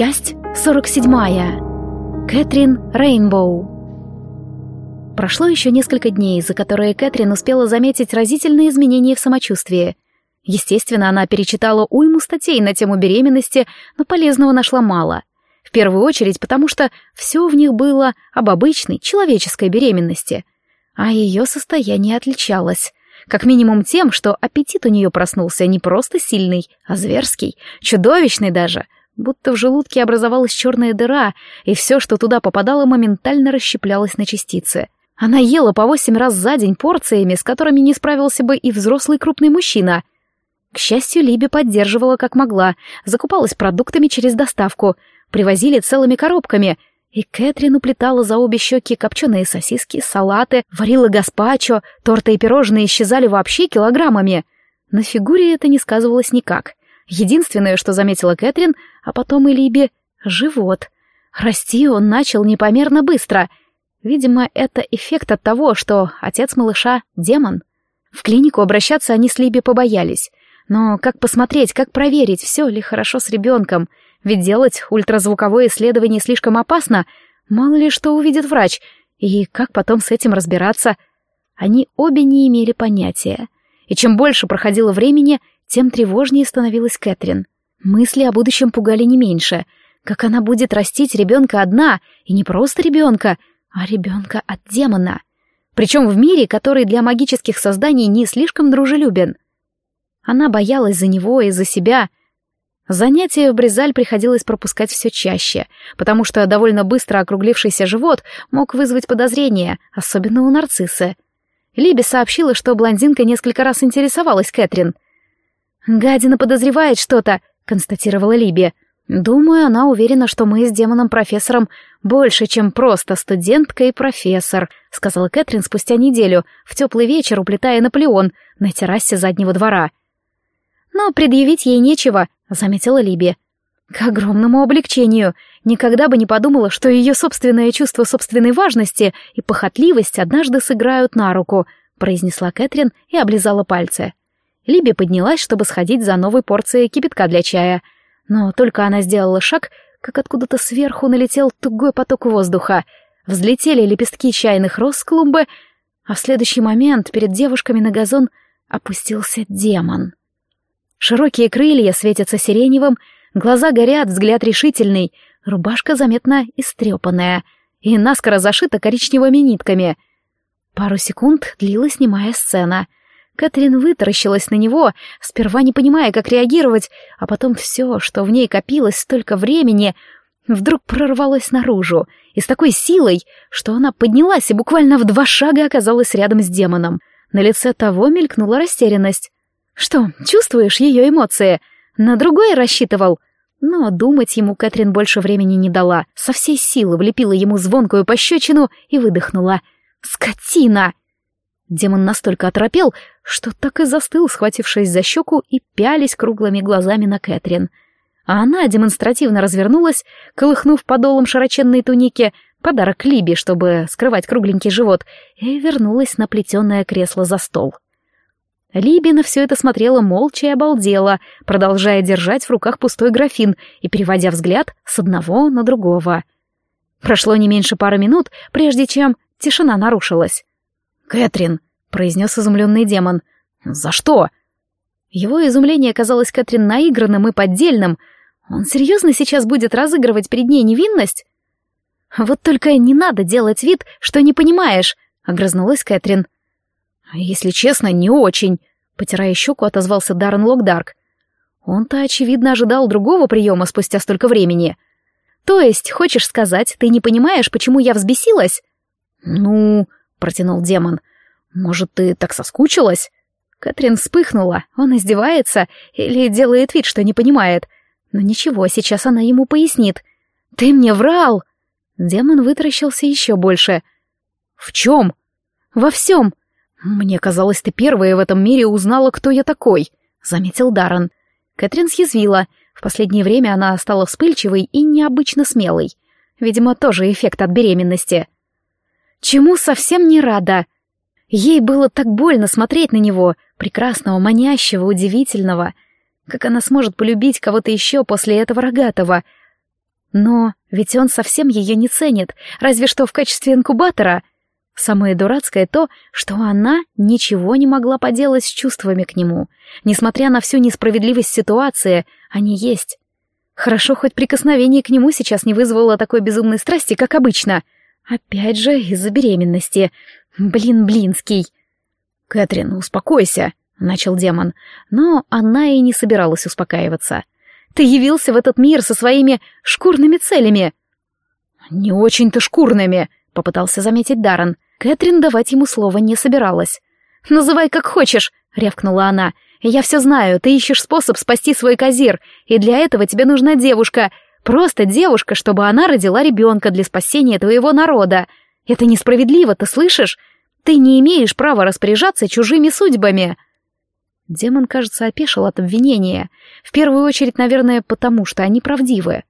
Часть 47. Кэтрин Рейнбоу. Прошло еще несколько дней, за которые Кэтрин успела заметить разительные изменения в самочувствии. Естественно, она перечитала уйму статей на тему беременности, но полезного нашла мало. В первую очередь потому, что все в них было об обычной человеческой беременности, а ее состояние отличалось. Как минимум тем, что аппетит у нее проснулся не просто сильный, а зверский, чудовищный даже — будто в желудке образовалась черная дыра, и все, что туда попадало, моментально расщеплялось на частицы. Она ела по восемь раз за день порциями, с которыми не справился бы и взрослый крупный мужчина. К счастью, Либи поддерживала как могла, закупалась продуктами через доставку, привозили целыми коробками, и Кэтрин уплетала за обе щеки копченые сосиски, салаты, варила гаспачо, торты и пирожные исчезали вообще килограммами. На фигуре это не сказывалось никак. Единственное, что заметила Кэтрин, а потом и Либи — живот. Расти он начал непомерно быстро. Видимо, это эффект от того, что отец малыша — демон. В клинику обращаться они с Либи побоялись. Но как посмотреть, как проверить, все ли хорошо с ребенком? Ведь делать ультразвуковое исследование слишком опасно. Мало ли что увидит врач. И как потом с этим разбираться? Они обе не имели понятия. И чем больше проходило времени, тем тревожнее становилась Кэтрин. Мысли о будущем пугали не меньше. Как она будет растить ребенка одна, и не просто ребенка, а ребенка от демона. Причем в мире, который для магических созданий не слишком дружелюбен. Она боялась за него и за себя. Занятия в Бризаль приходилось пропускать все чаще, потому что довольно быстро округлившийся живот мог вызвать подозрения, особенно у нарциссы. Либи сообщила, что блондинка несколько раз интересовалась Кэтрин — «Гадина подозревает что-то», — констатировала Либи. «Думаю, она уверена, что мы с демоном-профессором больше, чем просто студентка и профессор», — сказала Кэтрин спустя неделю, в теплый вечер уплетая Наполеон на террасе заднего двора. «Но предъявить ей нечего», — заметила Либи. К огромному облегчению. Никогда бы не подумала, что ее собственное чувство собственной важности и похотливость однажды сыграют на руку, произнесла Кэтрин и облизала пальцы. Либи поднялась, чтобы сходить за новой порцией кипятка для чая. Но только она сделала шаг, как откуда-то сверху налетел тугой поток воздуха. Взлетели лепестки чайных роз с клумбы, а в следующий момент перед девушками на газон опустился демон. Широкие крылья светятся сиреневым, глаза горят, взгляд решительный, рубашка заметно истрепанная и наскоро зашита коричневыми нитками. Пару секунд длилась немая сцена — Кэтрин вытаращилась на него, сперва не понимая, как реагировать, а потом все, что в ней копилось столько времени, вдруг прорвалось наружу, и с такой силой, что она поднялась и буквально в два шага оказалась рядом с демоном. На лице того мелькнула растерянность. «Что, чувствуешь ее эмоции? На другое рассчитывал?» Но думать ему Кэтрин больше времени не дала, со всей силы влепила ему звонкую пощечину и выдохнула. «Скотина!» Демон настолько оторопел, что так и застыл, схватившись за щеку и пялись круглыми глазами на Кэтрин. А она демонстративно развернулась, колыхнув подолом широченной туники, подарок Либи, чтобы скрывать кругленький живот, и вернулась на плетеное кресло за стол. Либи на все это смотрела молча и обалдела, продолжая держать в руках пустой графин и переводя взгляд с одного на другого. Прошло не меньше пары минут, прежде чем тишина нарушилась. «Кэтрин!» — произнес изумленный демон. «За что?» Его изумление казалось Кэтрин наигранным и поддельным. Он серьезно сейчас будет разыгрывать перед ней невинность? «Вот только не надо делать вид, что не понимаешь», — огрызнулась Кэтрин. «Если честно, не очень», — потирая щеку, отозвался Даррен Локдарк. Он-то, очевидно, ожидал другого приема спустя столько времени. «То есть, хочешь сказать, ты не понимаешь, почему я взбесилась?» «Ну...» протянул демон. «Может, ты так соскучилась?» Кэтрин вспыхнула. Он издевается или делает вид, что не понимает. Но ничего, сейчас она ему пояснит. «Ты мне врал!» Демон вытаращился еще больше. «В чем?» «Во всем!» «Мне казалось, ты первая в этом мире узнала, кто я такой», — заметил Даррен. Кэтрин съязвила. В последнее время она стала вспыльчивой и необычно смелой. Видимо, тоже эффект от беременности чему совсем не рада. Ей было так больно смотреть на него, прекрасного, манящего, удивительного. Как она сможет полюбить кого-то еще после этого рогатого? Но ведь он совсем ее не ценит, разве что в качестве инкубатора. Самое дурацкое то, что она ничего не могла поделать с чувствами к нему. Несмотря на всю несправедливость ситуации, они есть. Хорошо, хоть прикосновение к нему сейчас не вызвало такой безумной страсти, как обычно. Опять же, из-за беременности. Блин, блинский. «Кэтрин, успокойся», — начал демон. Но она и не собиралась успокаиваться. «Ты явился в этот мир со своими шкурными целями». «Не очень-то шкурными», — попытался заметить Даррен. Кэтрин давать ему слова не собиралась. «Называй как хочешь», — рявкнула она. «Я все знаю, ты ищешь способ спасти свой козир, и для этого тебе нужна девушка. Просто девушка, чтобы она родила ребенка для спасения твоего народа. Это несправедливо, ты слышишь? Ты не имеешь права распоряжаться чужими судьбами». Демон, кажется, опешил от обвинения. В первую очередь, наверное, потому что они правдивы.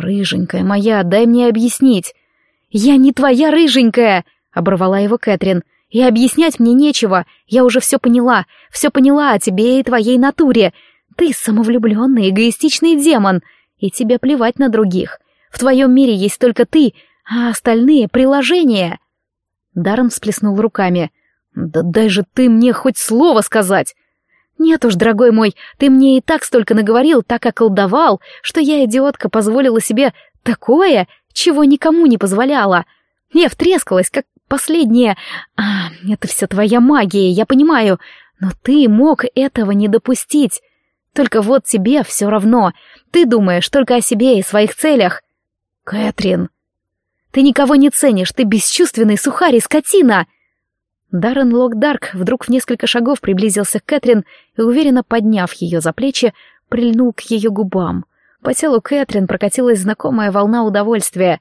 «Рыженькая моя, дай мне объяснить». «Я не твоя рыженькая!» — оборвала его Кэтрин. «И объяснять мне нечего. Я уже все поняла. Все поняла о тебе и твоей натуре. Ты самовлюбленный, эгоистичный демон. И тебе плевать на других. В твоем мире есть только ты, а остальные — приложения». Даррен всплеснул руками. «Да дай же ты мне хоть слово сказать!» «Нет уж, дорогой мой, ты мне и так столько наговорил, так околдовал, что я, идиотка, позволила себе такое, чего никому не позволяла. Я втрескалась, как последняя... А, это все твоя магия, я понимаю, но ты мог этого не допустить. Только вот тебе все равно. Ты думаешь только о себе и своих целях. Кэтрин, ты никого не ценишь, ты бесчувственный сухарь и скотина!» Даррен Локдарк вдруг в несколько шагов приблизился к Кэтрин и, уверенно подняв ее за плечи, прильнул к ее губам — по телу Кэтрин прокатилась знакомая волна удовольствия,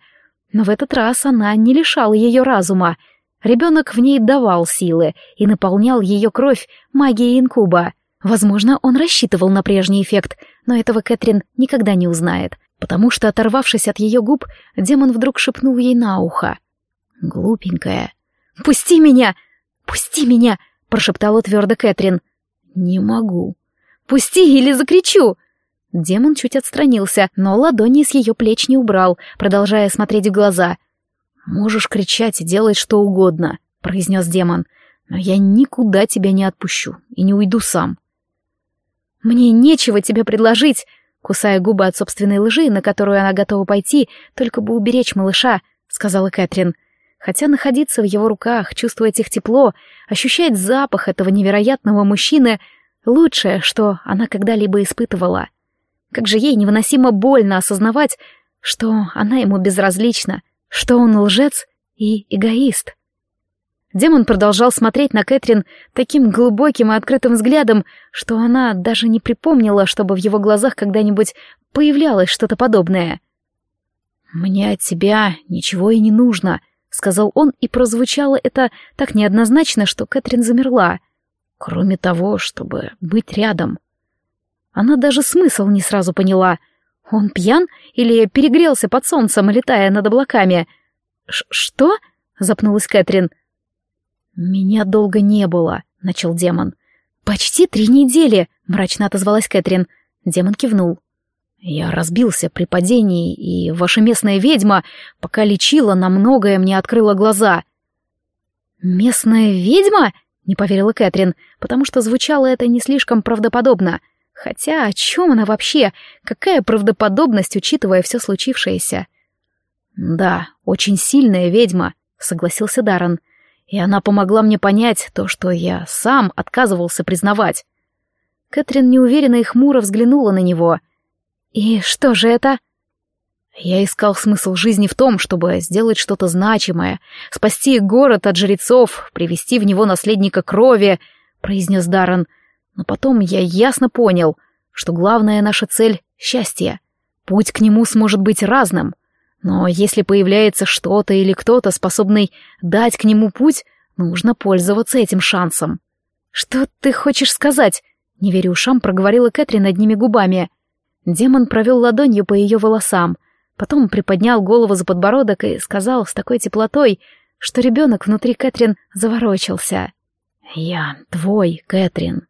но в этот раз она не лишала ее разума. Ребенок в ней давал силы и наполнял ее кровь магией инкуба. Возможно, он рассчитывал на прежний эффект, но этого Кэтрин никогда не узнает, потому что, оторвавшись от ее губ, демон вдруг шепнул ей на ухо. «Глупенькая». «Пусти меня! Пусти меня!» — прошептала твердо Кэтрин. «Не могу». «Пусти или закричу!» Демон чуть отстранился, но ладони с ее плеч не убрал, продолжая смотреть в глаза. «Можешь кричать и делать что угодно», — произнес демон, «но я никуда тебя не отпущу и не уйду сам». «Мне нечего тебе предложить», — кусая губы от собственной лжи, на которую она готова пойти, только бы уберечь малыша, — сказала Кэтрин. Хотя находиться в его руках, чувствовать их тепло, ощущать запах этого невероятного мужчины — лучшее, что она когда-либо испытывала. Как же ей невыносимо больно осознавать, что она ему безразлична, что он лжец и эгоист. Демон продолжал смотреть на Кэтрин таким глубоким и открытым взглядом, что она даже не припомнила, чтобы в его глазах когда-нибудь появлялось что-то подобное. «Мне от тебя ничего и не нужно», — сказал он, и прозвучало это так неоднозначно, что Кэтрин замерла. «Кроме того, чтобы быть рядом». Она даже смысл не сразу поняла. Он пьян или перегрелся под солнцем, летая над облаками? Ш «Что?» — запнулась Кэтрин. «Меня долго не было», — начал демон. «Почти три недели», — мрачно отозвалась Кэтрин. Демон кивнул. «Я разбился при падении, и ваша местная ведьма, пока лечила, на многое мне открыла глаза». «Местная ведьма?» — не поверила Кэтрин, потому что звучало это не слишком правдоподобно — Хотя о чем она вообще? Какая правдоподобность, учитывая все случившееся? «Да, очень сильная ведьма», — согласился Даррен. «И она помогла мне понять то, что я сам отказывался признавать». Кэтрин неуверенно и хмуро взглянула на него. «И что же это?» Я искал смысл жизни в том, чтобы сделать что-то значимое, спасти город от жрецов, привести в него наследника крови, произнес Даррен. Но потом я ясно понял, что главная наша цель — счастье. Путь к нему сможет быть разным. Но если появляется что-то или кто-то, способный дать к нему путь, нужно пользоваться этим шансом. «Что ты хочешь сказать?» — не веря ушам, проговорила Кэтрин одними губами. Демон провел ладонью по ее волосам, потом приподнял голову за подбородок и сказал с такой теплотой, что ребенок внутри Кэтрин заворочился. «Я твой, Кэтрин».